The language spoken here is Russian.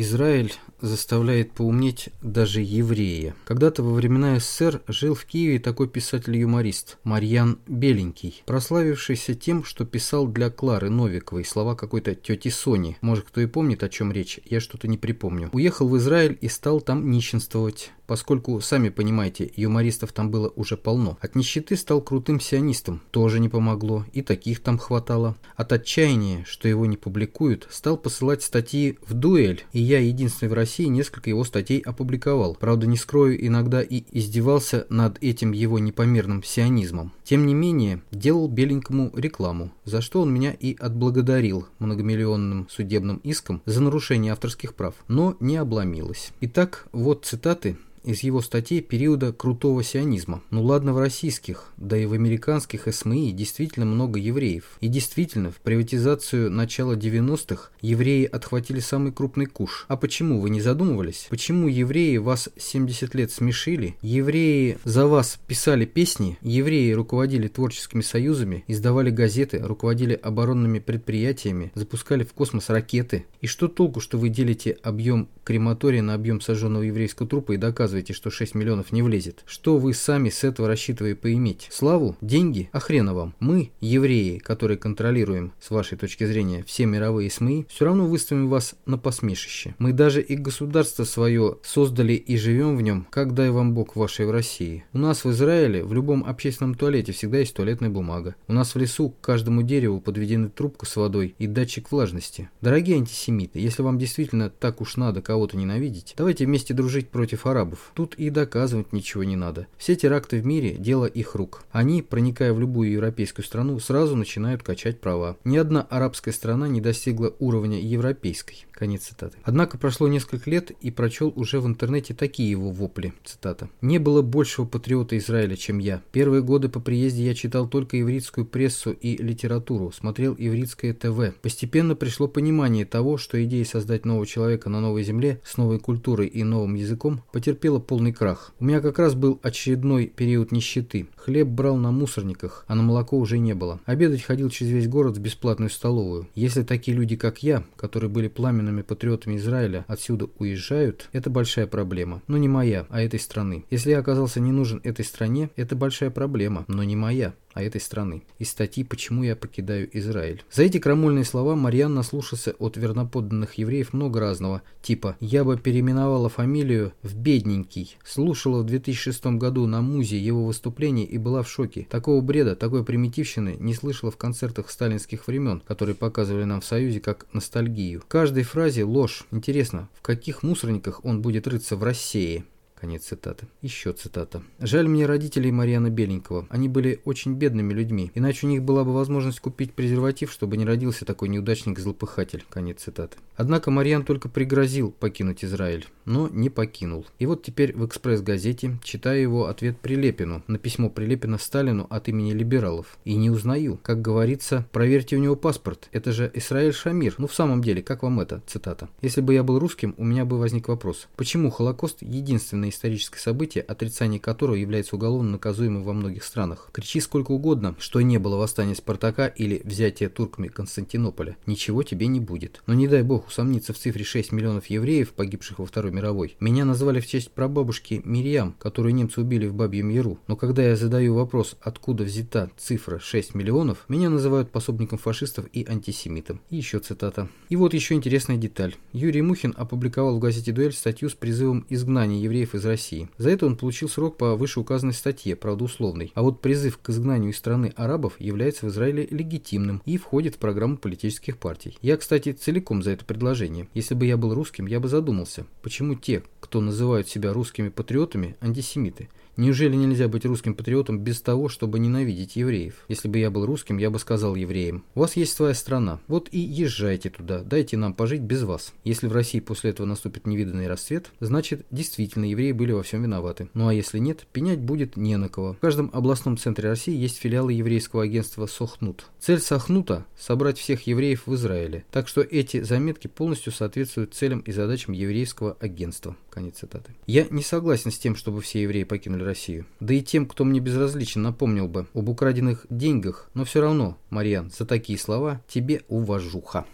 Израиль заставляет поумнеть даже еврея. Когда-то во времена СССР жил в Киеве такой писатель-юморист Марьян Беленький, прославившийся тем, что писал для Клары Новиковой слова какой-то тети Сони. Может, кто и помнит, о чем речь, я что-то не припомню. Уехал в Израиль и стал там нищенствовать поскольку, сами понимаете, юмористов там было уже полно. От нищеты стал крутым сионистом, тоже не помогло, и таких там хватало. От отчаяния, что его не публикуют, стал посылать статьи в дуэль, и я единственный в России несколько его статей опубликовал. Правда, не скрою, иногда и издевался над этим его непомерным сионизмом. Тем не менее, делал беленькому рекламу, за что он меня и отблагодарил многомиллионным судебным иском за нарушение авторских прав, но не обломилось. Итак, вот цитаты из его статей периода крутого сионизма. Ну ладно в российских, да и в американских СМИ действительно много евреев. И действительно, в приватизацию начала 90-х евреи отхватили самый крупный куш. А почему, вы не задумывались? Почему евреи вас 70 лет смешили? Евреи за вас писали песни? Евреи руководили творческими союзами, издавали газеты, руководили оборонными предприятиями, запускали в космос ракеты? И что толку, что вы делите объем крематория на объем сожженного еврейского трупа и доказываете, доказываете, что 6 миллионов не влезет. Что вы сами с этого рассчитываете поиметь? Славу? Деньги? А вам. Мы, евреи, которые контролируем, с вашей точки зрения, все мировые СМИ, все равно выставим вас на посмешище. Мы даже и государство свое создали и живем в нем, как дай вам Бог вашей в России. У нас в Израиле в любом общественном туалете всегда есть туалетная бумага. У нас в лесу к каждому дереву подведены трубка с водой и датчик влажности. Дорогие антисемиты, если вам действительно так уж надо кого-то ненавидеть, давайте вместе дружить против арабов. Тут и доказывать ничего не надо. Все теракты в мире – дело их рук. Они, проникая в любую европейскую страну, сразу начинают качать права. Ни одна арабская страна не достигла уровня европейской. Конец цитаты. Однако прошло несколько лет и прочел уже в интернете такие его вопли. Цитата. «Не было большего патриота Израиля, чем я. Первые годы по приезде я читал только ивритскую прессу и литературу, смотрел ивритское ТВ. Постепенно пришло понимание того, что идея создать нового человека на новой земле с новой культурой и новым языком потерпела полный крах. У меня как раз был очередной период нищеты. Хлеб брал на мусорниках, а на молоко уже не было. Обедать ходил через весь город в бесплатную столовую. Если такие люди, как я, которые были пламенными патриотами Израиля отсюда уезжают, это большая проблема. Но не моя, а этой страны. Если я оказался не нужен этой стране, это большая проблема, но не моя а этой страны. Из статьи «Почему я покидаю Израиль». За эти крамольные слова Марьян наслушался от верноподданных евреев много разного, типа «Я бы переименовала фамилию в Бедненький». Слушала в 2006 году на Музе его выступление и была в шоке. Такого бреда, такой примитивщины не слышала в концертах сталинских времен, которые показывали нам в Союзе как ностальгию. В каждой фразе ложь. Интересно, в каких мусорниках он будет рыться в России? Конец цитаты. Еще цитата. «Жаль мне родителей Марьяна Беленького. Они были очень бедными людьми. Иначе у них была бы возможность купить презерватив, чтобы не родился такой неудачник-злопыхатель». Конец цитаты. Однако Марьян только пригрозил покинуть Израиль, но не покинул. И вот теперь в «Экспресс-газете» читаю его ответ Прилепину на письмо Прилепина Сталину от имени либералов. И не узнаю. Как говорится, проверьте у него паспорт. Это же Исраиль Шамир. Ну в самом деле, как вам это? Цитата. «Если бы я был русским, у меня бы возник вопрос. Почему Холокост единственный историческое событие, отрицание которого является уголовно наказуемым во многих странах. Кричи сколько угодно, что не было восстания Спартака или взятия турками Константинополя. Ничего тебе не будет. Но не дай бог усомниться в цифре 6 миллионов евреев, погибших во Второй мировой. Меня назвали в честь прабабушки Мирьям, которую немцы убили в Бабьем Яру. Но когда я задаю вопрос, откуда взята цифра 6 миллионов, меня называют пособником фашистов и антисемитом. И еще цитата. И вот еще интересная деталь. Юрий Мухин опубликовал в газете «Дуэль» статью с призывом изгнания евреев из из России. За это он получил срок по вышеуказанной статье, правда условный. А вот призыв к изгнанию из страны арабов является в Израиле легитимным и входит в программу политических партий. Я, кстати, целиком за это предложение. Если бы я был русским, я бы задумался, почему те, кто называют себя русскими патриотами, антисемиты. Неужели нельзя быть русским патриотом без того, чтобы ненавидеть евреев? Если бы я был русским, я бы сказал евреям, у вас есть своя страна, вот и езжайте туда, дайте нам пожить без вас. Если в России после этого наступит невиданный расцвет, значит, действительно, евреи были во всем виноваты. Ну а если нет, пенять будет не на кого. В каждом областном центре России есть филиалы еврейского агентства «Сохнут». Цель «Сохнута» – собрать всех евреев в Израиле. Так что эти заметки полностью соответствуют целям и задачам еврейского агентства. Конец цитаты. Я не согласен с тем, чтобы все евреи покинули Россию. Да и тем, кто мне безразличен, напомнил бы об украденных деньгах, но все равно, Марьян, за такие слова тебе уважуха.